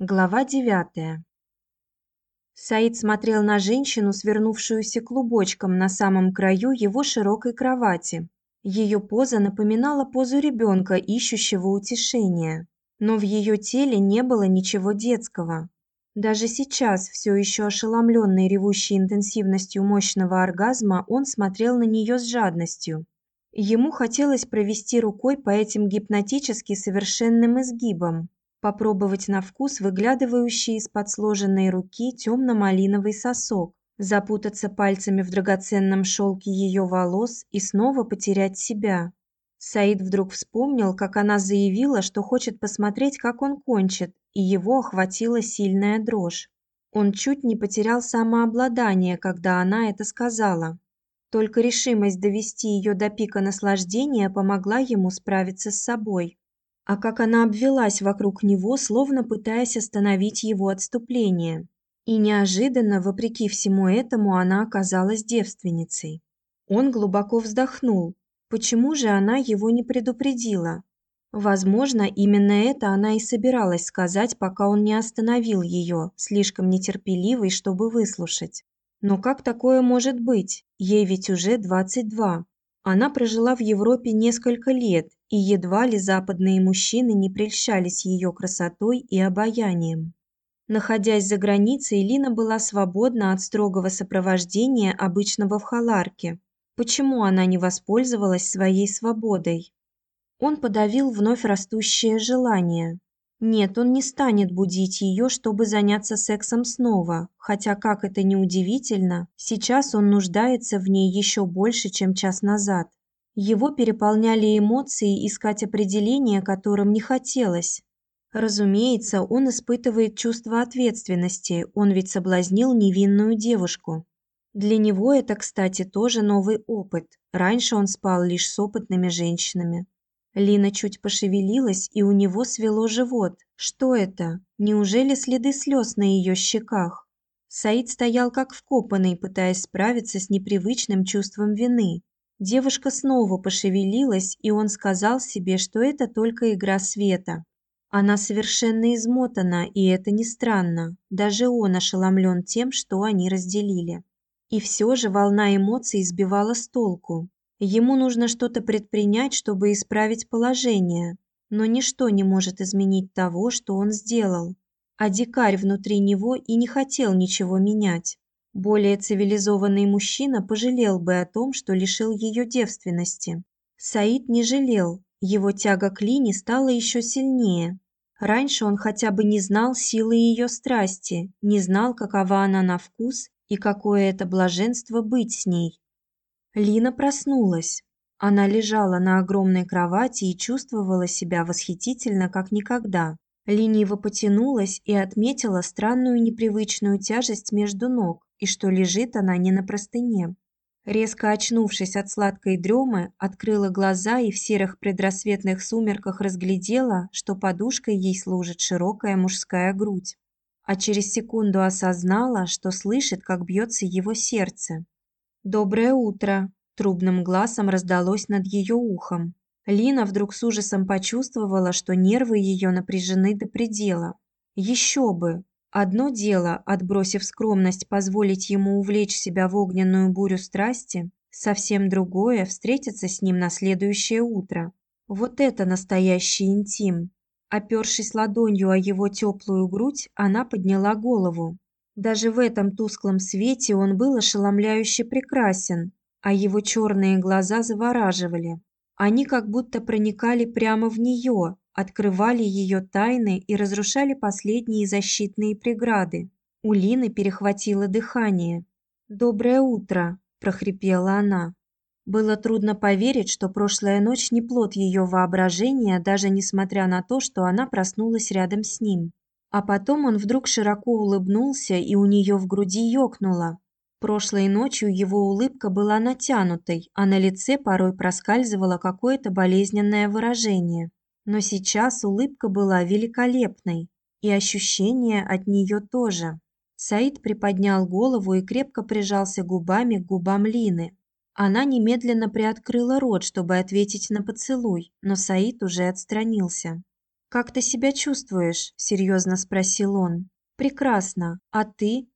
Глава девятая. Саид смотрел на женщину, свернувшуюся клубочком на самом краю его широкой кровати. Ее поза напоминала позу ребенка, ищущего утешения, но в ее теле не было ничего детского. Даже сейчас, все еще ошеломленный ревущей интенсивностью мощного оргазма, он смотрел на нее с жадностью. Ему хотелось провести рукой по этим гипнотически совершенным изгибам, попробовать на вкус выглядывающий из-под сложенной руки темно-малиновый сосок, запутаться пальцами в драгоценном шелке ее волос и снова потерять себя. Саид вдруг вспомнил, как она заявила, что хочет посмотреть, как он кончит, и его охватила сильная дрожь. Он чуть не потерял самообладание, когда она это сказала. Только решимость довести ее до пика наслаждения помогла ему справиться с собой. А как она обвелась вокруг него, словно пытаясь остановить его отступление. И неожиданно, вопреки всему этому, она оказалась девственницей. Он глубоко вздохнул. Почему же она его не предупредила? Возможно, именно это она и собиралась сказать, пока он не остановил ее, слишком нетерпеливый, чтобы выслушать. Но как такое может быть? Ей ведь уже 22. Она прожила в Европе несколько лет, и едва ли западные мужчины не прельщались ее красотой и обаянием. Находясь за границей, Лина была свободна от строгого сопровождения обычного в халарке. Почему она не воспользовалась своей свободой? Он подавил вновь растущее желание. Нет, он не станет будить ее, чтобы заняться сексом снова, хотя как это ни удивительно, сейчас он нуждается в ней еще больше, чем час назад. Его переполняли эмоции, искать определение которым не хотелось. Разумеется, он испытывает чувство ответственности, он ведь соблазнил невинную девушку. Для него это, кстати, тоже новый опыт. Раньше он спал лишь с опытными женщинами. Лина чуть пошевелилась, и у него свело живот. Что это? Неужели следы слез на ее щеках? Саид стоял как вкопанный, пытаясь справиться с непривычным чувством вины. Девушка снова пошевелилась, и он сказал себе, что это только игра света. Она совершенно измотана, и это не странно. Даже он ошеломлен тем, что они разделили. И все же волна эмоций сбивала с толку. Ему нужно что-то предпринять, чтобы исправить положение, но ничто не может изменить того, что он сделал. А дикарь внутри него и не хотел ничего менять. Более цивилизованный мужчина пожалел бы о том, что лишил ее девственности. Саид не жалел, его тяга к Лине стала еще сильнее. Раньше он хотя бы не знал силы ее страсти, не знал, какова она на вкус и какое это блаженство быть с ней. Лина проснулась. Она лежала на огромной кровати и чувствовала себя восхитительно, как никогда. Лениво потянулась и отметила странную непривычную тяжесть между ног, и что лежит она не на простыне. Резко очнувшись от сладкой дремы, открыла глаза и в серых предрассветных сумерках разглядела, что подушкой ей служит широкая мужская грудь. А через секунду осознала, что слышит, как бьется его сердце. Доброе утро, трубным глазом раздалось над ее ухом. Лина вдруг с ужасом почувствовала, что нервы ее напряжены до предела. Еще бы. Одно дело, отбросив скромность, позволить ему увлечь себя в огненную бурю страсти, совсем другое встретиться с ним на следующее утро. Вот это настоящий интим. Опершись ладонью о его теплую грудь, она подняла голову. Даже в этом тусклом свете он был ошеломляюще прекрасен, а его черные глаза завораживали. Они как будто проникали прямо в нее, открывали ее тайны и разрушали последние защитные преграды. У Лины перехватило дыхание. "Доброе утро", прохрипела она. Было трудно поверить, что прошлая ночь не плод ее воображения, даже несмотря на то, что она проснулась рядом с ним. А потом он вдруг широко улыбнулся, и у нее в груди ёкнуло. Прошлой ночью его улыбка была натянутой, а на лице порой проскальзывало какое-то болезненное выражение. Но сейчас улыбка была великолепной, и ощущение от нее тоже. Саид приподнял голову и крепко прижался губами к губам Лины. Она немедленно приоткрыла рот, чтобы ответить на поцелуй, но Саид уже отстранился. «Как ты себя чувствуешь?» – серьезно спросил он. «Прекрасно. А ты?»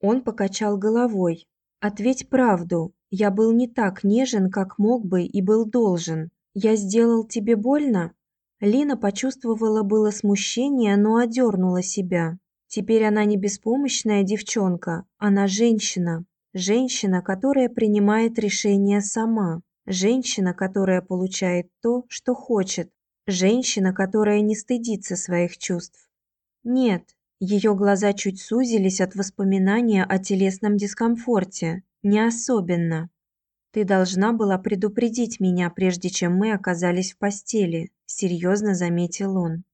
Он покачал головой. «Ответь правду. Я был не так нежен, как мог бы и был должен. Я сделал тебе больно?» Лина почувствовала было смущение, но одернула себя. Теперь она не беспомощная девчонка, она женщина. Женщина, которая принимает решения сама. Женщина, которая получает то, что хочет. Женщина, которая не стыдится своих чувств. Нет, ее глаза чуть сузились от воспоминания о телесном дискомфорте. Не особенно. Ты должна была предупредить меня, прежде чем мы оказались в постели, серьезно заметил он.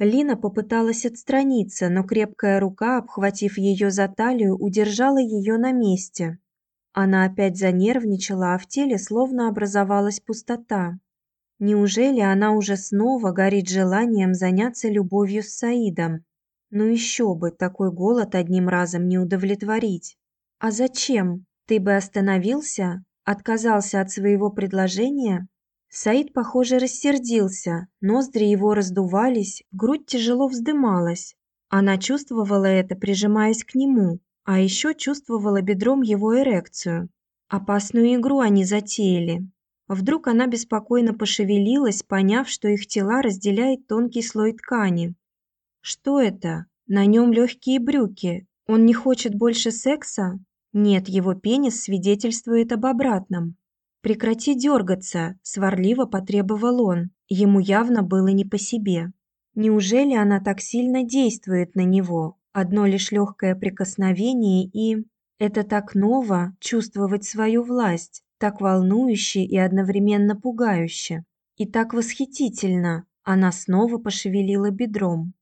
Лина попыталась отстраниться, но крепкая рука, обхватив ее за талию, удержала ее на месте. Она опять занервничала, а в теле словно образовалась пустота. Неужели она уже снова горит желанием заняться любовью с Саидом? Ну еще бы, такой голод одним разом не удовлетворить. А зачем? Ты бы остановился, отказался от своего предложения? Саид, похоже, рассердился, ноздри его раздувались, грудь тяжело вздымалась. Она чувствовала это, прижимаясь к нему, а еще чувствовала бедром его эрекцию. Опасную игру они затеяли. Вдруг она беспокойно пошевелилась, поняв, что их тела разделяет тонкий слой ткани. Что это? На нем легкие брюки. Он не хочет больше секса? Нет, его пенис свидетельствует об обратном. Прекрати дергаться, сварливо потребовал он. Ему явно было не по себе. Неужели она так сильно действует на него? Одно лишь легкое прикосновение и это так ново чувствовать свою власть, так волнующе и одновременно пугающе. И так восхитительно. Она снова пошевелила бедром.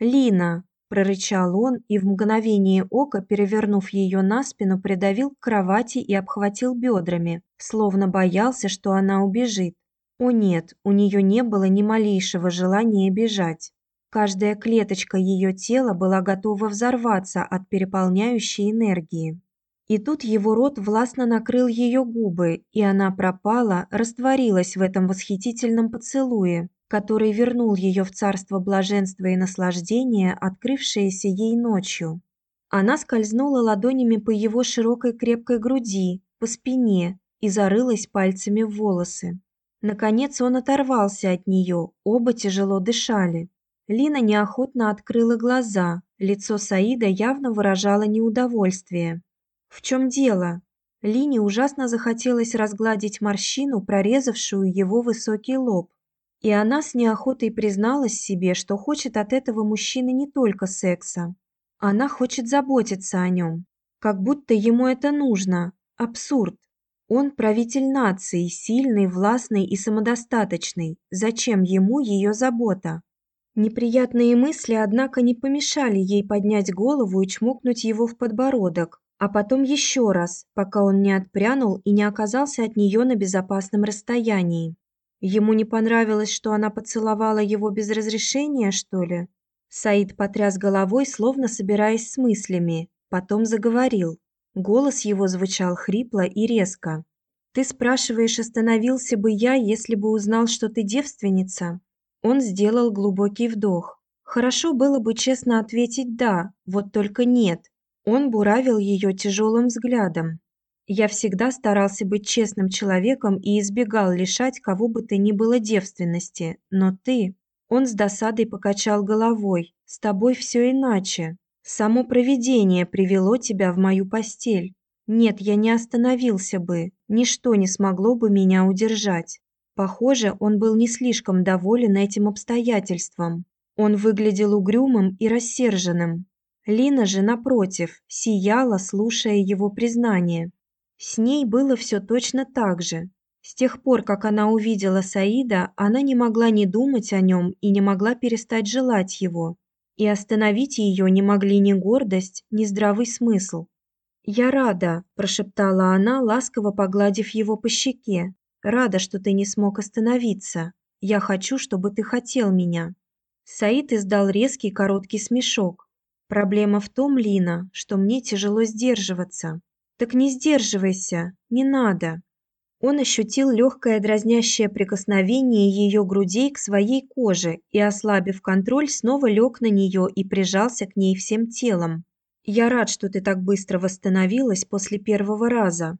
"Лина", прорычал он и в мгновение ока, перевернув ее на спину, придавил к кровати и обхватил бедрами, словно боялся, что она убежит. О нет, у нее не было ни малейшего желания бежать. Каждая клеточка ее тела была готова взорваться от переполняющей энергии. И тут его рот властно накрыл ее губы, и она пропала, растворилась в этом восхитительном поцелуе, который вернул ее в царство блаженства и наслаждения, открывшееся ей ночью. Она скользнула ладонями по его широкой крепкой груди, по спине и зарылась пальцами в волосы. Наконец он оторвался от нее, оба тяжело дышали. Лина неохотно открыла глаза. Лицо Саида явно выражало неудовольствие. В чем дело? Лине ужасно захотелось разгладить морщину, прорезавшую его высокий лоб. И она с неохотой призналась себе, что хочет от этого мужчины не только секса. Она хочет заботиться о нем, как будто ему это нужно. Абсурд. Он правитель нации, сильный, властный и самодостаточный. Зачем ему ее забота? Неприятные мысли, однако, не помешали ей поднять голову и чмокнуть его в подбородок, а потом еще раз, пока он не отпрянул и не оказался от нее на безопасном расстоянии. Ему не понравилось, что она поцеловала его без разрешения, что ли? Саид потряс головой, словно собираясь с мыслями, потом заговорил. Голос его звучал хрипло и резко. Ты спрашиваешь, остановился бы я, если бы узнал, что ты девственница? Он сделал глубокий вдох. Хорошо было бы честно ответить да, вот только нет. Он буравил ее тяжелым взглядом. Я всегда старался быть честным человеком и избегал лишать кого бы то ни было девственности, но ты, он с досадой покачал головой. С тобой все иначе. Само провидение привело тебя в мою постель. Нет, я не остановился бы. Ничто не смогло бы меня удержать. Похоже, он был не слишком доволен этим обстоятельством. Он выглядел угрюмым и рассерженным. Лина же напротив сияла, слушая его признание. С ней было все точно так же. С тех пор, как она увидела Саида, она не могла не думать о нем и не могла перестать желать его. И остановить ее не могли ни гордость, ни здравый смысл. "Я рада", прошептала она, ласково погладив его по щеке. "Рада, что ты не смог остановиться. Я хочу, чтобы ты хотел меня". Саид издал резкий короткий смешок. Проблема в том, Лина, что мне тяжело сдерживаться. Так не сдерживайся, не надо. Он ощутил легкое дразнящее прикосновение ее грудей к своей коже и, ослабив контроль, снова лег на нее и прижался к ней всем телом. «Я рад, что ты так быстро восстановилась после первого раза».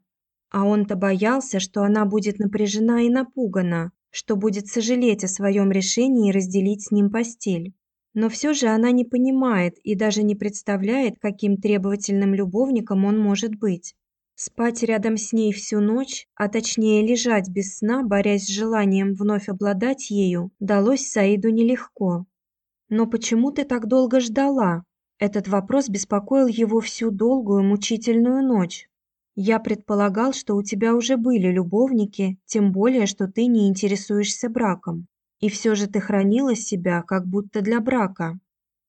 А он-то боялся, что она будет напряжена и напугана, что будет сожалеть о своем решении разделить с ним постель. Но все же она не понимает и даже не представляет, каким требовательным любовником он может быть. Спать рядом с ней всю ночь, а точнее лежать без сна, борясь с желанием вновь обладать ею, далось Саиду нелегко. Но почему ты так долго ждала? Этот вопрос беспокоил его всю долгую мучительную ночь. Я предполагал, что у тебя уже были любовники, тем более что ты не интересуешься браком. И все же ты хранила себя как будто для брака.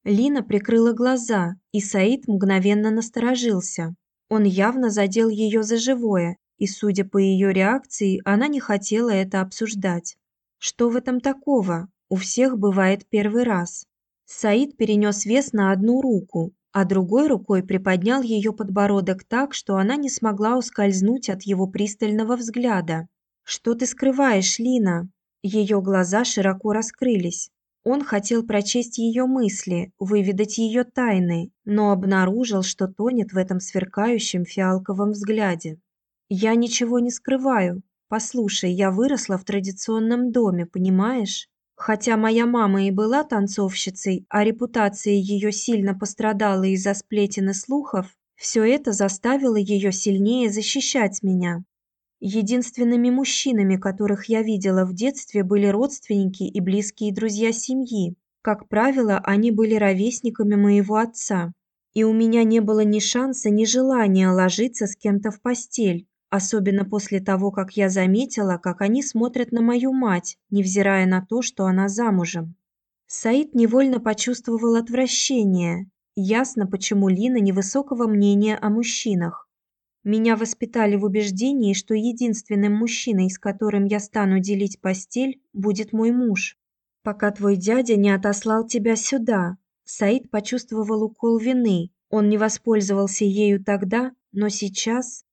Лина прикрыла глаза, и Саид мгновенно насторожился. Он явно задел ее за живое, и, судя по ее реакции, она не хотела это обсуждать. Что в этом такого? У всех бывает первый раз. Саид перенес вес на одну руку, а другой рукой приподнял ее подбородок так, что она не смогла ускользнуть от его пристального взгляда. Что ты скрываешь, Лина? Ее глаза широко раскрылись. Он хотел прочесть ее мысли, выведать ее тайны, но обнаружил, что тонет в этом сверкающем фиалковом взгляде. Я ничего не скрываю. Послушай, я выросла в традиционном доме, понимаешь? Хотя моя мама и была танцовщицей, а репутация ее сильно пострадала из-за сплетен и слухов, все это заставило ее сильнее защищать меня. Единственными мужчинами, которых я видела в детстве, были родственники и близкие друзья семьи. Как правило, они были ровесниками моего отца. И у меня не было ни шанса, ни желания ложиться с кем-то в постель, особенно после того, как я заметила, как они смотрят на мою мать, невзирая на то, что она замужем. Саид невольно почувствовал отвращение. Ясно, почему Лина невысокого мнения о мужчинах. Меня воспитали в убеждении, что единственным мужчиной, с которым я стану делить постель, будет мой муж. Пока твой дядя не отослал тебя сюда. Саид почувствовал укол вины. Он не воспользовался ею тогда, но сейчас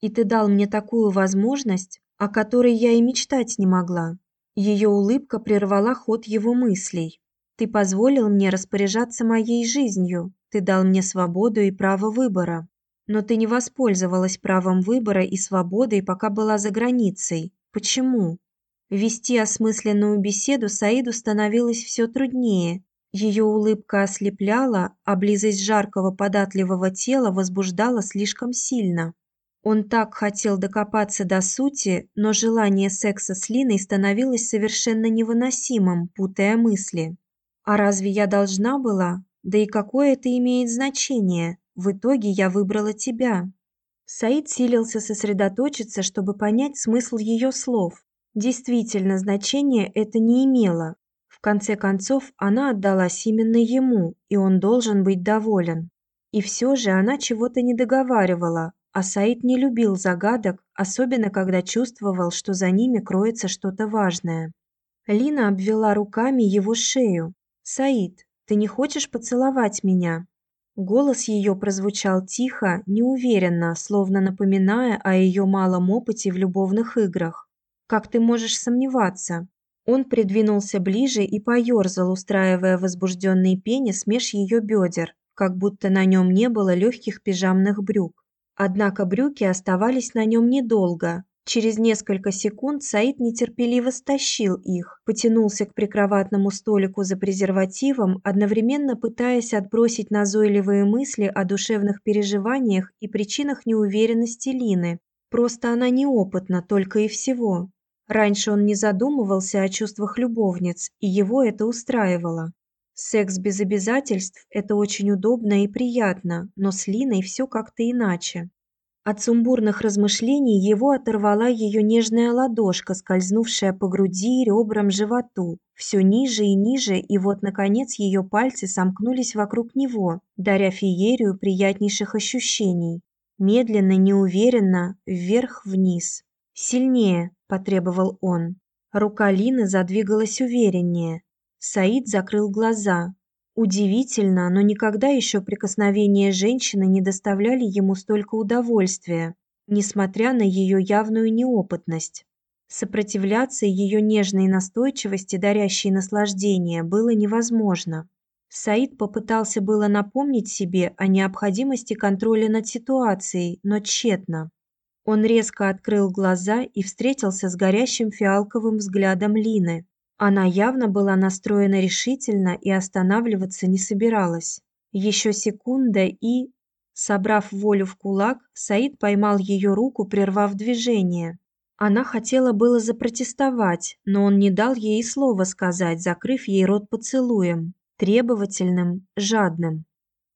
и ты дал мне такую возможность, о которой я и мечтать не могла. Ее улыбка прервала ход его мыслей. Ты позволил мне распоряжаться моей жизнью. Ты дал мне свободу и право выбора но ты не воспользовалась правом выбора и свободой, пока была за границей. Почему? Вести осмысленную беседу Саиду становилось все труднее. Ее улыбка ослепляла, а близость жаркого податливого тела возбуждала слишком сильно. Он так хотел докопаться до сути, но желание секса с Линой становилось совершенно невыносимым, путая мысли. А разве я должна была? Да и какое это имеет значение? В итоге я выбрала тебя. Саид силился сосредоточиться, чтобы понять смысл ее слов. Действительно, значения это не имело. В конце концов, она отдалась именно ему, и он должен быть доволен. И все же она чего-то не договаривала, а Саид не любил загадок, особенно когда чувствовал, что за ними кроется что-то важное. Лина обвела руками его шею. Саид, ты не хочешь поцеловать меня? Голос ее прозвучал тихо, неуверенно, словно напоминая о ее малом опыте в любовных играх. Как ты можешь сомневаться? Он придвинулся ближе и поерзал, устраивая возбужденный пенис меж ее бедер, как будто на нем не было легких пижамных брюк. Однако брюки оставались на нем недолго, Через несколько секунд Саид нетерпеливо стащил их, потянулся к прикроватному столику за презервативом, одновременно пытаясь отбросить назойливые мысли о душевных переживаниях и причинах неуверенности Лины. Просто она неопытна только и всего. Раньше он не задумывался о чувствах любовниц, и его это устраивало. Секс без обязательств это очень удобно и приятно, но с Линой все как-то иначе. От сумбурных размышлений его оторвала ее нежная ладошка, скользнувшая по груди, ребрам, животу, все ниже и ниже, и вот наконец ее пальцы сомкнулись вокруг него, даря феерию приятнейших ощущений. Медленно, неуверенно, вверх-вниз. Сильнее, потребовал он. Рука Лины задвигалась увереннее. Саид закрыл глаза. Удивительно, но никогда еще прикосновения женщины не доставляли ему столько удовольствия. несмотря на ее явную неопытность. Сопротивляться ее нежной настойчивости, дарящей наслаждение, было невозможно. Саид попытался было напомнить себе о необходимости контроля над ситуацией, но тщетно. Он резко открыл глаза и встретился с горящим фиалковым взглядом Лины. Она явно была настроена решительно и останавливаться не собиралась. Еще секунда и собрав волю в кулак, Саид поймал ее руку, прервав движение. Она хотела было запротестовать, но он не дал ей слова сказать, закрыв ей рот поцелуем, требовательным, жадным.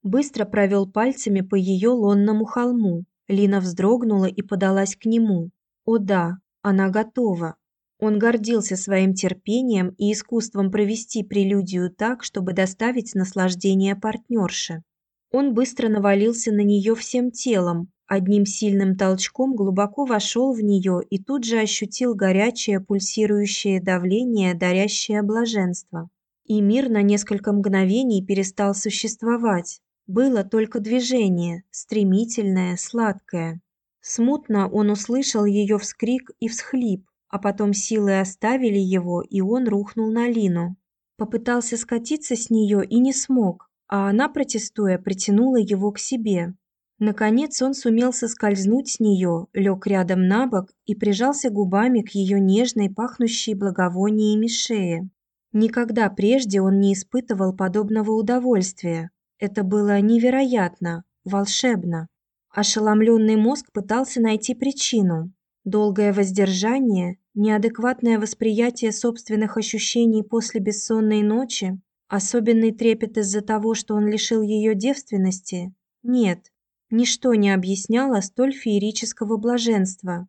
Быстро провел пальцами по ее лонному холму. Лина вздрогнула и подалась к нему. О да, она готова. Он гордился своим терпением и искусством провести прелюдию так, чтобы доставить наслаждение партнерше. Он быстро навалился на нее всем телом, одним сильным толчком глубоко вошел в нее и тут же ощутил горячее пульсирующее давление, дарящее блаженство. И мир на несколько мгновений перестал существовать. Было только движение, стремительное, сладкое. Смутно он услышал ее вскрик и всхлип, а потом силы оставили его, и он рухнул на Лину. Попытался скатиться с нее и не смог, а она, протестуя, притянула его к себе. Наконец он сумел соскользнуть с нее, лег рядом на бок и прижался губами к ее нежной, пахнущей благовониями шее. Никогда прежде он не испытывал подобного удовольствия. Это было невероятно, волшебно. Ошеломленный мозг пытался найти причину. Долгое воздержание, неадекватное восприятие собственных ощущений после бессонной ночи, особенный трепет из-за того, что он лишил ее девственности. Нет, ничто не объясняло столь феерического блаженства.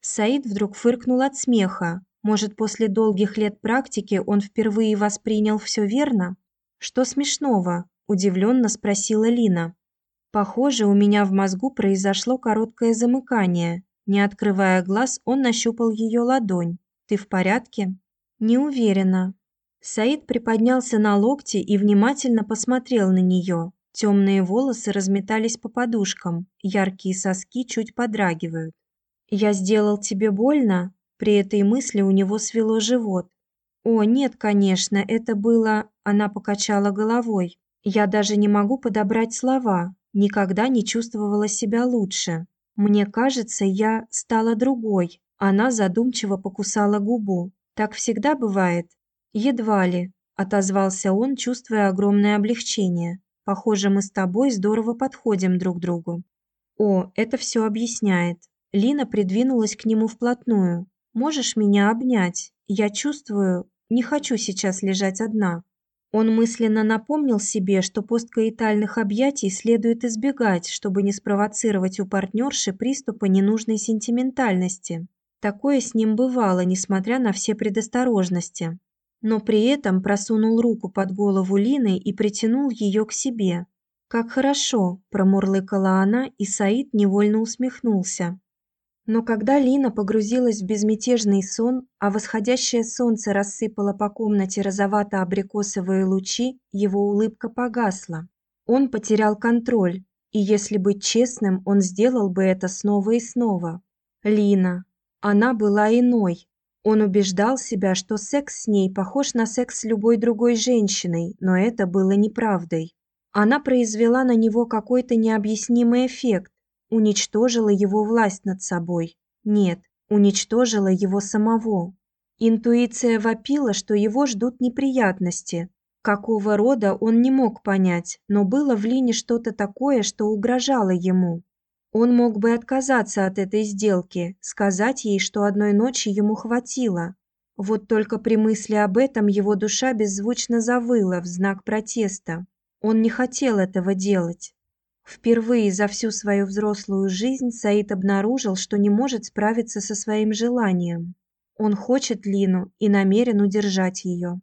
Саид вдруг фыркнул от смеха. Может, после долгих лет практики он впервые воспринял все верно? Что смешного? удивленно спросила Лина. Похоже, у меня в мозгу произошло короткое замыкание. Не открывая глаз, он нащупал ее ладонь. Ты в порядке? Не уверена. Саид приподнялся на локте и внимательно посмотрел на нее. Темные волосы разметались по подушкам, яркие соски чуть подрагивают. Я сделал тебе больно? При этой мысли у него свело живот. О, нет, конечно, это было, она покачала головой. Я даже не могу подобрать слова. Никогда не чувствовала себя лучше. Мне кажется, я стала другой. Она задумчиво покусала губу. Так всегда бывает. Едва ли, отозвался он, чувствуя огромное облегчение. Похоже, мы с тобой здорово подходим друг другу. О, это все объясняет. Лина придвинулась к нему вплотную. Можешь меня обнять? Я чувствую, не хочу сейчас лежать одна. Он мысленно напомнил себе, что посткоитальных объятий следует избегать, чтобы не спровоцировать у партнерши приступа ненужной сентиментальности. Такое с ним бывало, несмотря на все предосторожности. Но при этом просунул руку под голову Лины и притянул ее к себе. Как хорошо, промурлыкала она, и Саид невольно усмехнулся. Но когда Лина погрузилась в безмятежный сон, а восходящее солнце рассыпало по комнате розовато-абрикосовые лучи, его улыбка погасла. Он потерял контроль, и если быть честным, он сделал бы это снова и снова. Лина. Она была иной. Он убеждал себя, что секс с ней похож на секс с любой другой женщиной, но это было неправдой. Она произвела на него какой-то необъяснимый эффект, уничтожила его власть над собой. Нет, уничтожила его самого. Интуиция вопила, что его ждут неприятности. Какого рода он не мог понять, но было в Лине что-то такое, что угрожало ему. Он мог бы отказаться от этой сделки, сказать ей, что одной ночи ему хватило. Вот только при мысли об этом его душа беззвучно завыла в знак протеста. Он не хотел этого делать. Впервые за всю свою взрослую жизнь Саид обнаружил, что не может справиться со своим желанием. Он хочет Лину и намерен удержать ее.